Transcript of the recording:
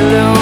alone.